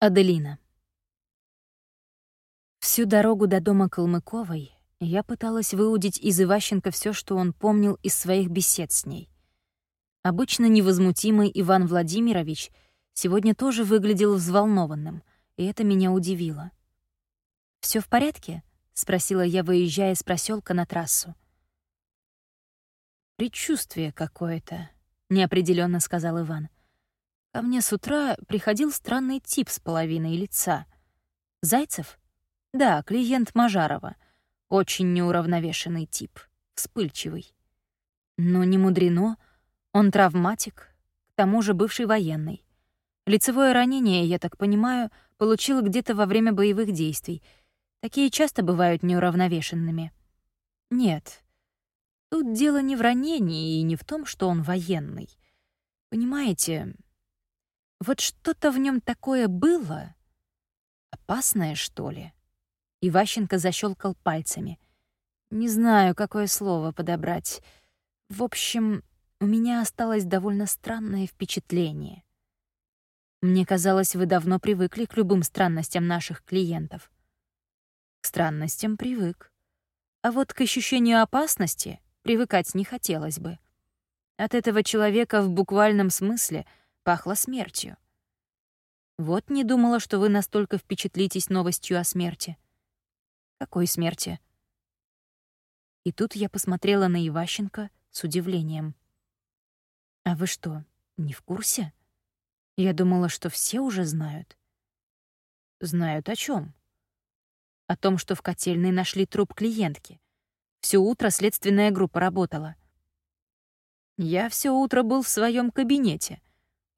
Аделина. Всю дорогу до дома Калмыковой я пыталась выудить из Иващенко все, что он помнил из своих бесед с ней. Обычно невозмутимый Иван Владимирович сегодня тоже выглядел взволнованным, и это меня удивило. Все в порядке?» — спросила я, выезжая с проселка на трассу. «Предчувствие какое-то», — неопределенно сказал Иван. Ко мне с утра приходил странный тип с половиной лица. Зайцев? Да, клиент Мажарова. Очень неуравновешенный тип, вспыльчивый. Но не мудрено, он травматик, к тому же бывший военный. Лицевое ранение, я так понимаю, получил где-то во время боевых действий. Такие часто бывают неуравновешенными. Нет, тут дело не в ранении и не в том, что он военный. Понимаете, вот что-то в нем такое было. Опасное, что ли? Иващенко защелкал пальцами. Не знаю, какое слово подобрать. В общем, у меня осталось довольно странное впечатление. Мне казалось, вы давно привыкли к любым странностям наших клиентов. К странностям привык. А вот к ощущению опасности привыкать не хотелось бы. От этого человека в буквальном смысле — Пахло смертью. Вот не думала, что вы настолько впечатлитесь новостью о смерти. Какой смерти? И тут я посмотрела на Иващенко с удивлением. А вы что, не в курсе? Я думала, что все уже знают. Знают о чем? О том, что в котельной нашли труп клиентки. Все утро следственная группа работала. Я все утро был в своем кабинете —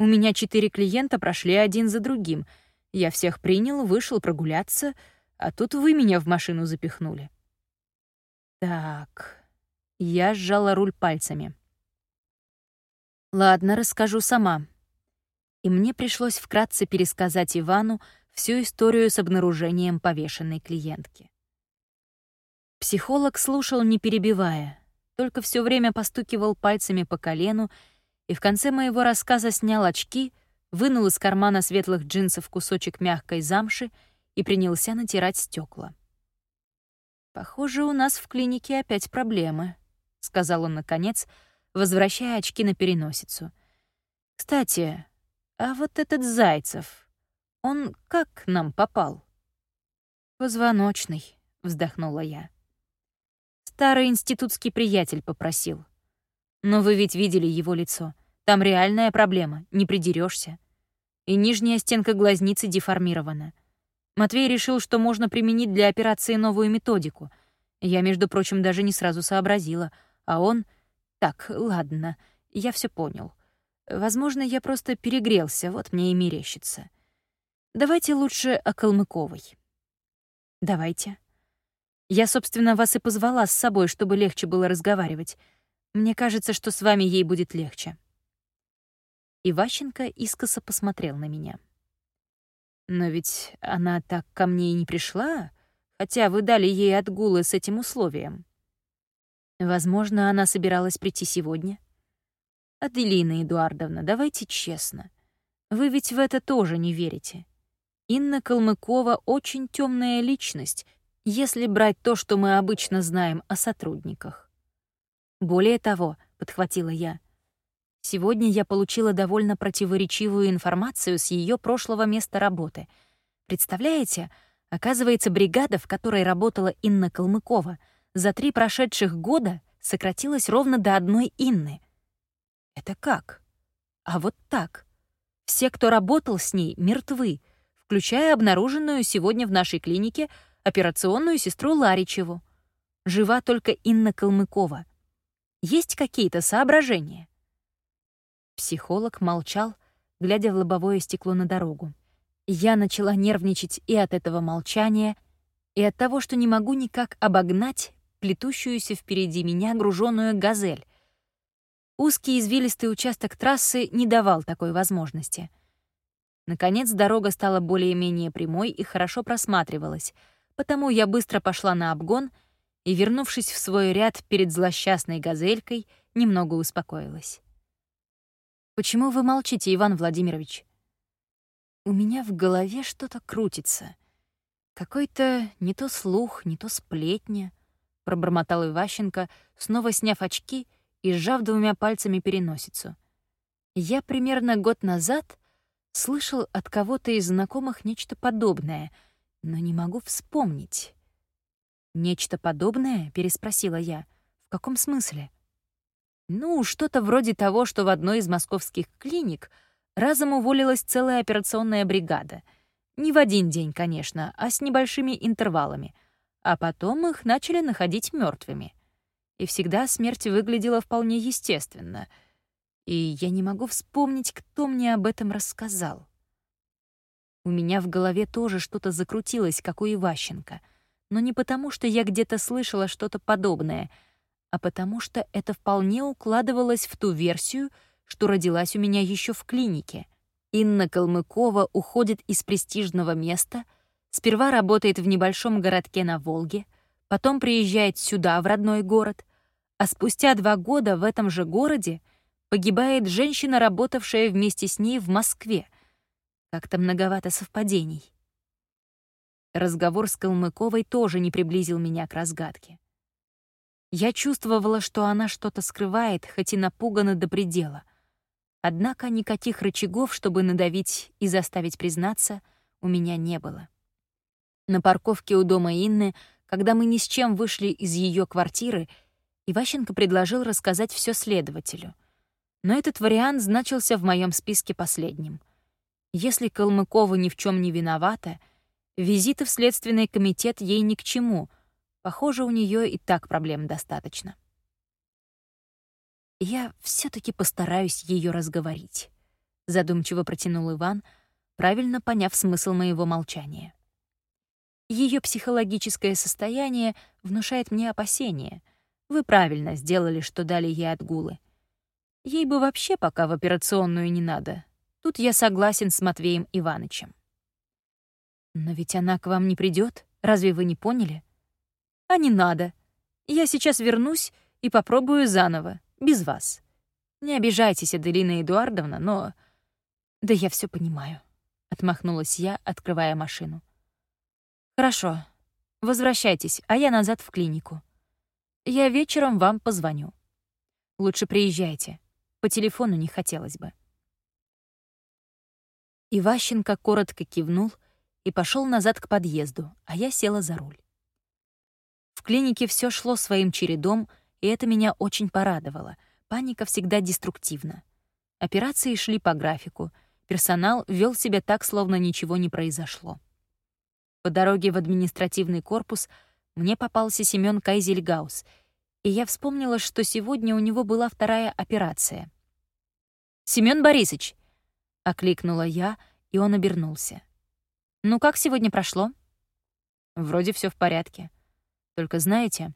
у меня четыре клиента прошли один за другим. Я всех принял, вышел прогуляться, а тут вы меня в машину запихнули. Так, я сжала руль пальцами. Ладно, расскажу сама. И мне пришлось вкратце пересказать Ивану всю историю с обнаружением повешенной клиентки. Психолог слушал, не перебивая, только все время постукивал пальцами по колену и в конце моего рассказа снял очки, вынул из кармана светлых джинсов кусочек мягкой замши и принялся натирать стекла. «Похоже, у нас в клинике опять проблемы», — сказал он наконец, возвращая очки на переносицу. «Кстати, а вот этот Зайцев, он как к нам попал?» «Позвоночный», — вздохнула я. Старый институтский приятель попросил. Но вы ведь видели его лицо. Там реальная проблема, не придерешься. И нижняя стенка глазницы деформирована. Матвей решил, что можно применить для операции новую методику. Я, между прочим, даже не сразу сообразила. А он... Так, ладно, я все понял. Возможно, я просто перегрелся, вот мне и мерещится. Давайте лучше о Калмыковой. Давайте. Я, собственно, вас и позвала с собой, чтобы легче было разговаривать. Мне кажется, что с вами ей будет легче. Иващенко искоса посмотрел на меня. «Но ведь она так ко мне и не пришла, хотя вы дали ей отгулы с этим условием. Возможно, она собиралась прийти сегодня. Аделина Эдуардовна, давайте честно. Вы ведь в это тоже не верите. Инна Калмыкова очень темная личность, если брать то, что мы обычно знаем о сотрудниках. Более того, — подхватила я, — Сегодня я получила довольно противоречивую информацию с ее прошлого места работы. Представляете, оказывается, бригада, в которой работала Инна Калмыкова, за три прошедших года сократилась ровно до одной Инны. Это как? А вот так. Все, кто работал с ней, мертвы, включая обнаруженную сегодня в нашей клинике операционную сестру Ларичеву. Жива только Инна Калмыкова. Есть какие-то соображения? Психолог молчал, глядя в лобовое стекло на дорогу. Я начала нервничать и от этого молчания, и от того, что не могу никак обогнать плетущуюся впереди меня груженную газель. Узкий извилистый участок трассы не давал такой возможности. Наконец дорога стала более-менее прямой и хорошо просматривалась, потому я быстро пошла на обгон и, вернувшись в свой ряд перед злосчастной газелькой, немного успокоилась. «Почему вы молчите, Иван Владимирович?» У меня в голове что-то крутится. Какой-то не то слух, не то сплетня, пробормотал Иващенко, снова сняв очки и сжав двумя пальцами переносицу. Я примерно год назад слышал от кого-то из знакомых нечто подобное, но не могу вспомнить. «Нечто подобное?» — переспросила я. «В каком смысле?» «Ну, что-то вроде того, что в одной из московских клиник разом уволилась целая операционная бригада. Не в один день, конечно, а с небольшими интервалами. А потом их начали находить мертвыми. И всегда смерть выглядела вполне естественно. И я не могу вспомнить, кто мне об этом рассказал. У меня в голове тоже что-то закрутилось, как у Иващенко. Но не потому, что я где-то слышала что-то подобное, а потому что это вполне укладывалось в ту версию, что родилась у меня еще в клинике. Инна Калмыкова уходит из престижного места, сперва работает в небольшом городке на Волге, потом приезжает сюда, в родной город, а спустя два года в этом же городе погибает женщина, работавшая вместе с ней в Москве. Как-то многовато совпадений. Разговор с Калмыковой тоже не приблизил меня к разгадке. Я чувствовала, что она что-то скрывает, хоть и напугана до предела. Однако никаких рычагов, чтобы надавить и заставить признаться, у меня не было. На парковке у дома Инны, когда мы ни с чем вышли из ее квартиры, Иващенко предложил рассказать все следователю. Но этот вариант значился в моем списке последним. Если Калмыкова ни в чем не виновата, визиты в Следственный комитет ей ни к чему. Похоже, у нее и так проблем достаточно. «Я все таки постараюсь ее разговорить», — задумчиво протянул Иван, правильно поняв смысл моего молчания. Ее психологическое состояние внушает мне опасения. Вы правильно сделали, что дали ей отгулы. Ей бы вообще пока в операционную не надо. Тут я согласен с Матвеем Ивановичем. Но ведь она к вам не придет, разве вы не поняли? А не надо. Я сейчас вернусь и попробую заново без вас. Не обижайтесь, Аделина Эдуардовна, но... Да я все понимаю, — отмахнулась я, открывая машину. Хорошо, возвращайтесь, а я назад в клинику. Я вечером вам позвоню. Лучше приезжайте. По телефону не хотелось бы. Иващенко коротко кивнул и пошел назад к подъезду, а я села за руль. В клинике все шло своим чередом — и это меня очень порадовало. Паника всегда деструктивна. Операции шли по графику. Персонал вел себя так, словно ничего не произошло. По дороге в административный корпус мне попался Семён Кайзельгаус, и я вспомнила, что сегодня у него была вторая операция. «Семён Борисович!» — окликнула я, и он обернулся. «Ну как сегодня прошло?» «Вроде все в порядке. Только знаете,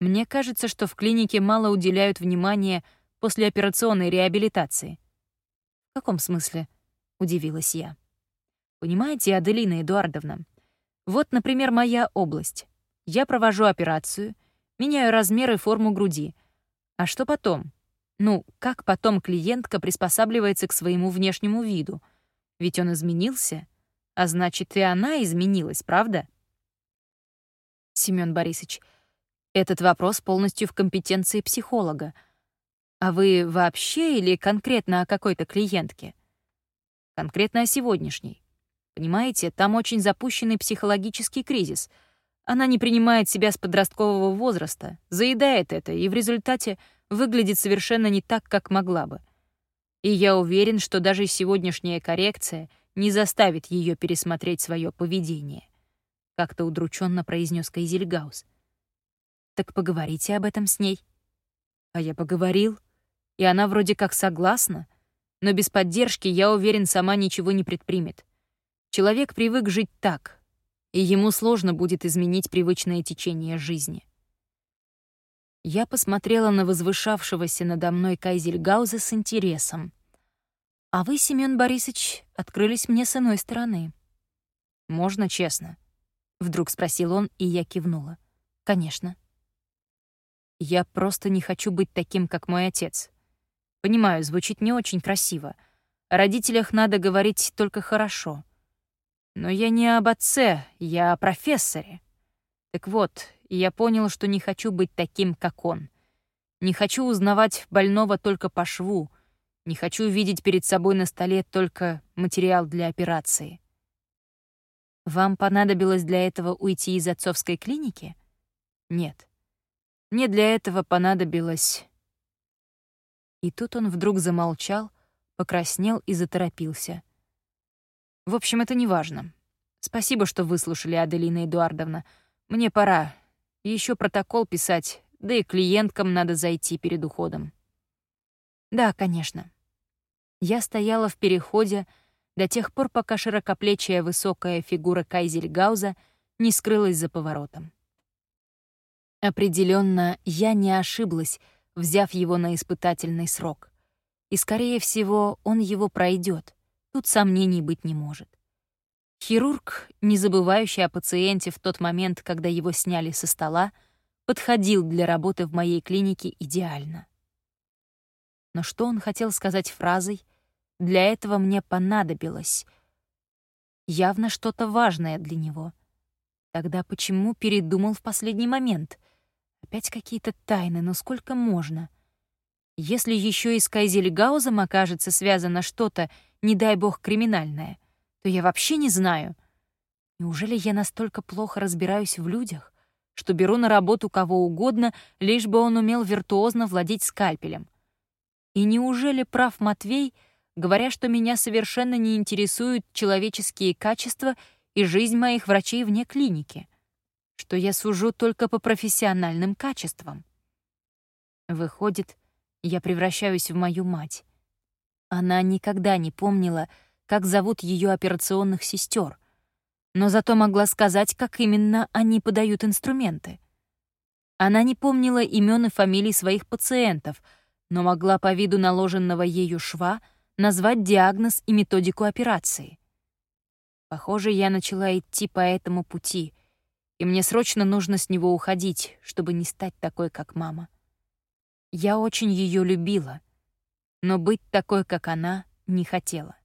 мне кажется, что в клинике мало уделяют внимания послеоперационной реабилитации. «В каком смысле?» — удивилась я. «Понимаете, Аделина Эдуардовна, вот, например, моя область. Я провожу операцию, меняю размер и форму груди. А что потом? Ну, как потом клиентка приспосабливается к своему внешнему виду? Ведь он изменился, а значит, и она изменилась, правда?» Семён Борисович, этот вопрос полностью в компетенции психолога. А вы вообще или конкретно о какой-то клиентке? Конкретно о сегодняшней. Понимаете, там очень запущенный психологический кризис. Она не принимает себя с подросткового возраста, заедает это и в результате выглядит совершенно не так, как могла бы. И я уверен, что даже сегодняшняя коррекция не заставит ее пересмотреть свое поведение. Как-то удрученно произнес Кайзельгаус. Так поговорите об этом с ней. А я поговорил, и она вроде как согласна, но без поддержки, я уверен, сама ничего не предпримет. Человек привык жить так, и ему сложно будет изменить привычное течение жизни. Я посмотрела на возвышавшегося надо мной Кайзельгауза с интересом. «А вы, Семён Борисович, открылись мне с иной стороны». «Можно честно?» — вдруг спросил он, и я кивнула. «Конечно». Я просто не хочу быть таким, как мой отец. Понимаю, звучит не очень красиво. О родителях надо говорить только хорошо. Но я не об отце, я о профессоре. Так вот, я понял, что не хочу быть таким, как он. Не хочу узнавать больного только по шву, не хочу видеть перед собой на столе только материал для операции. Вам понадобилось для этого уйти из отцовской клиники? Нет. Мне для этого понадобилось... И тут он вдруг замолчал, покраснел и заторопился. В общем, это не важно. Спасибо, что выслушали, Аделина Эдуардовна. Мне пора. Еще протокол писать, да и клиенткам надо зайти перед уходом. Да, конечно. Я стояла в переходе до тех пор, пока широкоплечая высокая фигура Кайзельгауза не скрылась за поворотом. Определенно, я не ошиблась, взяв его на испытательный срок. И, скорее всего, он его пройдет. Тут сомнений быть не может. Хирург, не забывающий о пациенте в тот момент, когда его сняли со стола, подходил для работы в моей клинике идеально. Но что он хотел сказать фразой «для этого мне понадобилось»? Явно что-то важное для него. Тогда почему передумал в последний момент? Опять какие-то тайны, но сколько можно? Если еще и с Кайзельгаузом окажется связано что-то, не дай бог, криминальное, то я вообще не знаю. Неужели я настолько плохо разбираюсь в людях, что беру на работу кого угодно, лишь бы он умел виртуозно владеть скальпелем? И неужели прав Матвей, говоря, что меня совершенно не интересуют человеческие качества и жизнь моих врачей вне клиники? Что я сужу только по профессиональным качествам? Выходит, я превращаюсь в мою мать. Она никогда не помнила, как зовут ее операционных сестер, но зато могла сказать, как именно они подают инструменты. Она не помнила имен и фамилий своих пациентов, но могла по виду наложенного ею шва назвать диагноз и методику операции. Похоже, я начала идти по этому пути, и мне срочно нужно с него уходить, чтобы не стать такой, как мама. Я очень ее любила, но быть такой, как она, не хотела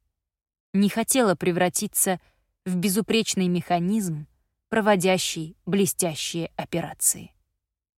не хотела превратиться в безупречный механизм, проводящий блестящие операции.